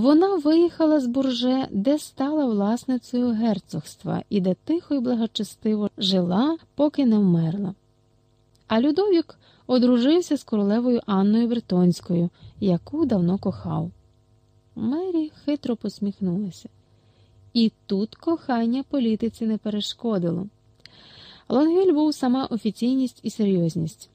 Вона виїхала з бурже, де стала власницею герцогства і де тихо і благочестиво жила, поки не вмерла. А Людовік одружився з королевою Анною Бретонською, яку давно кохав. Мері хитро посміхнулася. І тут кохання політиці не перешкодило. Лонгвіль був сама офіційність і серйозність.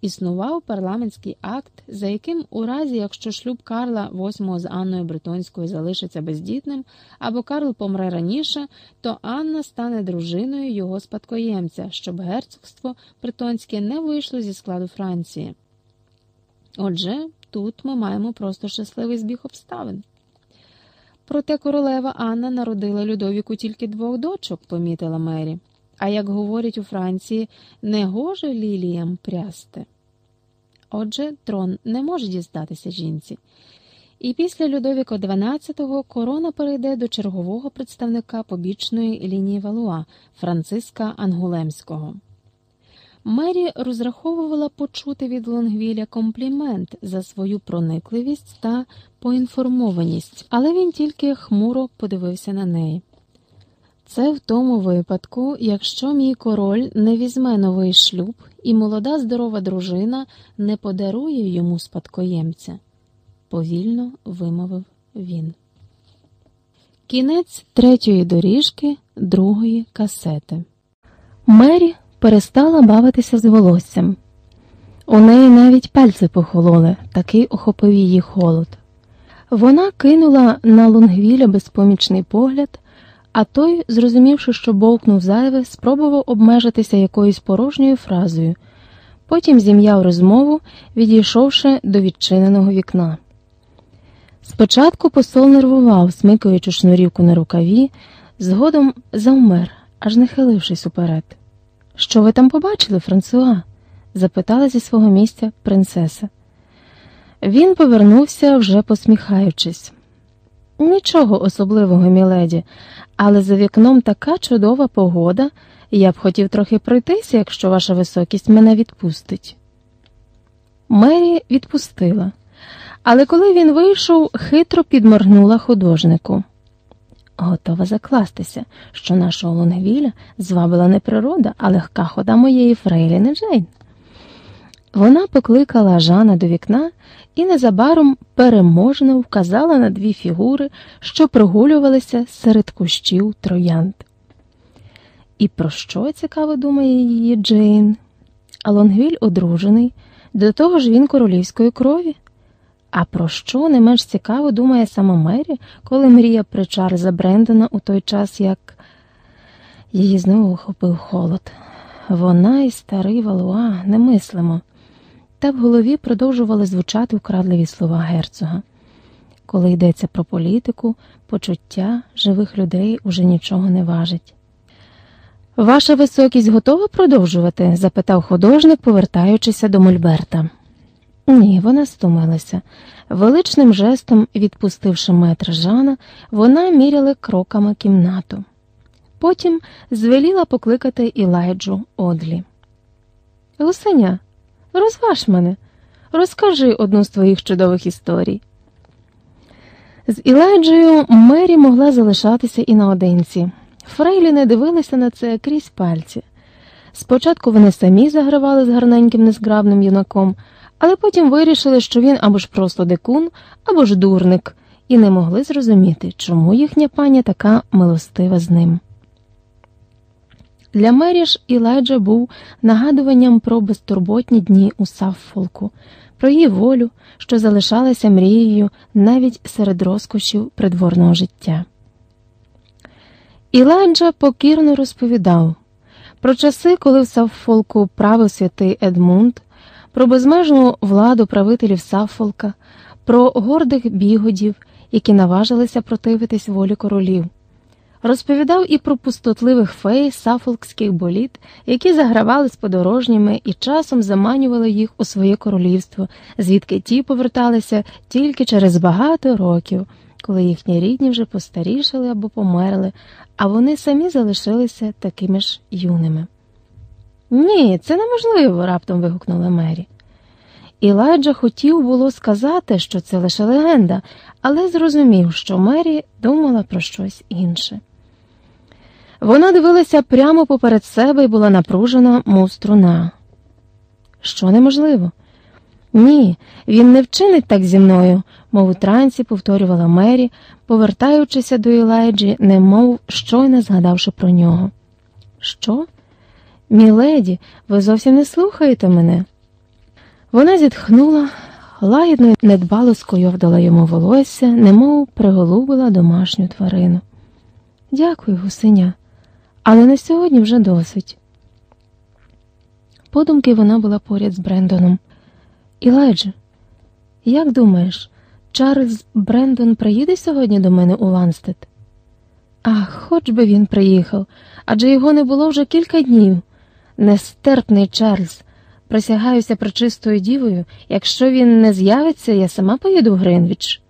Існував парламентський акт, за яким, у разі, якщо шлюб Карла VIII з Анною Бретонською залишиться бездітним, або Карл помре раніше, то Анна стане дружиною його спадкоємця, щоб герцогство Бретонське не вийшло зі складу Франції. Отже, тут ми маємо просто щасливий збіг обставин. Проте королева Анна народила Людовіку тільки двох дочок, помітила Мері. А як говорять у Франції, не гоже ліліям прясти. Отже, трон не може дістатися жінці. І після Людовіка XII корона перейде до чергового представника побічної лінії Валуа Франциска Ангулемського. Мері розраховувала почути від Лонгвіля комплімент за свою проникливість та поінформованість, але він тільки хмуро подивився на неї. Це в тому випадку, якщо мій король не візьме новий шлюб і молода здорова дружина не подарує йому спадкоємця, повільно вимовив він. Кінець третьої доріжки другої касети. Мері перестала бавитися з волоссям. У неї навіть пальці похололи, такий охопив її холод. Вона кинула на Лонгвіля безпомічний погляд. А той, зрозумівши, що бовкнув зайве, спробував обмежитися якоюсь порожньою фразою, потім зім'яв розмову, відійшовши до відчиненого вікна. Спочатку посол нервував, смикаючи шнурівку на рукаві, згодом завмер, аж не хилившись уперед. Що ви там побачили, Франсуа? запитала зі свого місця принцеса. Він повернувся, вже посміхаючись. Нічого особливого, міледі, але за вікном така чудова погода, я б хотів трохи пройтися, якщо ваша високість мене відпустить. Мері відпустила, але коли він вийшов, хитро підморгнула художнику. Готова закластися, що нашого Лонгвіля звабила не природа, а легка хода моєї Фрейліни Джейн. Вона покликала Жана до вікна і незабаром переможно вказала на дві фігури, що прогулювалися серед кущів троянд. І про що цікаво думає її Джейн? А Лонгвіль одружений, до того ж він королівської крові. А про що не менш цікаво думає сама Мері, коли мріє при Чарльза Брендона у той час, як її знову охопив холод. Вона і старий Валуа не мислимо та в голові продовжували звучати вкрадливі слова герцога. Коли йдеться про політику, почуття живих людей уже нічого не важить. Ваша високість готова продовжувати? запитав художник, повертаючися до Мольберта. Ні, вона стомилася. Величним жестом, відпустивши метр Жана, вона міряла кроками кімнату. Потім звеліла покликати Ілайджу Одлі. Гусеня, Розваж мене, розкажи одну з твоїх чудових історій. З Ілайджею Мері могла залишатися і наодинці. Фрейлі не дивилися на це крізь пальці. Спочатку вони самі загравали з гарненьким незграбним юнаком, але потім вирішили, що він або ж просто дикун, або ж дурник, і не могли зрозуміти, чому їхня пані така милостива з ним. Для Мері ж Ілайджа був нагадуванням про безтурботні дні у Саффолку, про її волю, що залишалася мрією навіть серед розкошів придворного життя. Ілайджа покірно розповідав про часи, коли в Саффолку правив святий Едмунд, про безмежну владу правителів Саффолка, про гордих бігодів, які наважилися противитись волі королів. Розповідав і про пустотливих фей сафолкських боліт, які загравали з подорожніми і часом заманювали їх у своє королівство, звідки ті поверталися тільки через багато років, коли їхні рідні вже постарішали або померли, а вони самі залишилися такими ж юними. Ні, це неможливо, раптом вигукнула Мері. Іладжа хотів було сказати, що це лише легенда, але зрозумів, що Мері думала про щось інше. Вона дивилася прямо поперед себе і була напружена, мов струна. Що неможливо? Ні, він не вчинить так зі мною, мов у трансі повторювала Мері, повертаючися до Ілайджі, немов щойно згадавши про нього. Що? Міледі, ви зовсім не слухаєте мене? Вона зітхнула, лагідно й недбало скойовдала йому волосся, немов приголубила домашню тварину. Дякую, гусеня, але на сьогодні вже досить. Подумки вона була поряд з Брендоном. Ілайдже, як думаєш, Чарльз Брендон приїде сьогодні до мене у Ланстед? Ах, хоч би він приїхав, адже його не було вже кілька днів. Нестерпний Чарльз. Присягаюся причистою дівою, якщо він не з'явиться, я сама поїду в Гринвіч.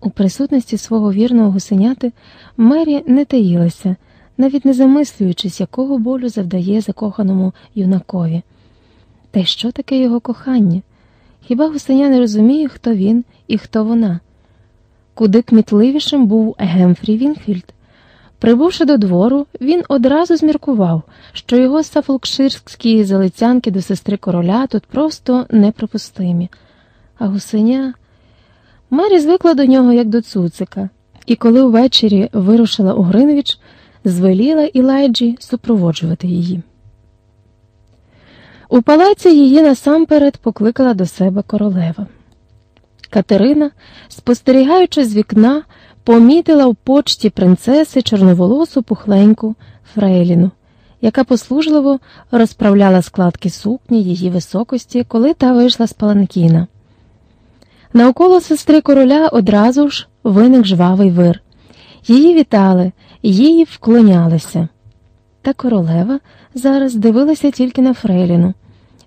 У присутності свого вірного гусеняти Мері не таїлася, навіть не замислюючись, якого болю завдає закоханому юнакові. Та й що таке його кохання? Хіба гусеня не розуміє, хто він і хто вона? Куди кмітливішим був Гемфрі Вінфільд. Прибувши до двору, він одразу зміркував, що його сафолкширські залицянки до сестри короля тут просто неприпустимі. А гусеня Мері звикла до нього як до цуцика, і коли ввечері вирушила у Гринвіч, звеліла Ілайджі супроводжувати її. У палаці її насамперед покликала до себе королева. Катерина, спостерігаючи з вікна, помітила в почті принцеси чорноволосу пухленьку Фрейліну, яка послужливо розправляла складки сукні її високості, коли та вийшла з паланкіна. Навколо сестри короля одразу ж виник жвавий вир. Її вітали, їй вклонялися. Та королева зараз дивилася тільки на Фрейліну.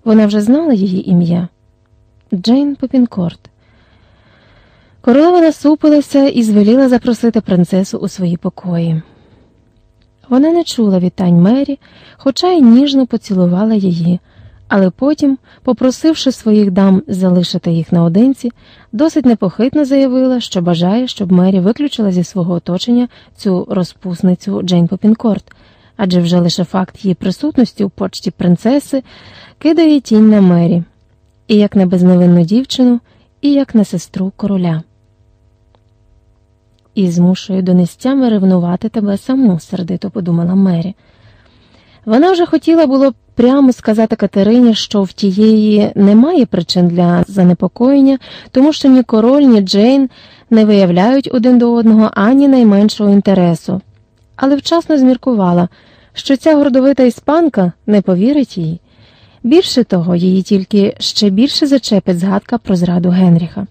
Вона вже знала її ім'я Джейн Попінкорт. Королева насупилася і звеліла запросити принцесу у свої покої. Вона не чула вітань Мері, хоча й ніжно поцілувала її, але потім, попросивши своїх дам залишити їх наодинці, досить непохитно заявила, що бажає, щоб Мері виключила зі свого оточення цю розпусницю Джейн Попінкорт, адже вже лише факт її присутності у почті принцеси кидає тінь на Мері, і як на безневинну дівчину, і як на сестру короля. І змушує донестями ревнувати тебе саму, сердито подумала Мері. Вона вже хотіла було прямо сказати Катерині, що в тієї немає причин для занепокоєння, тому що ні король, ні Джейн не виявляють один до одного ані найменшого інтересу, але вчасно зміркувала, що ця гордовита іспанка не повірить їй. Більше того, її тільки ще більше зачепить згадка про зраду Генріха.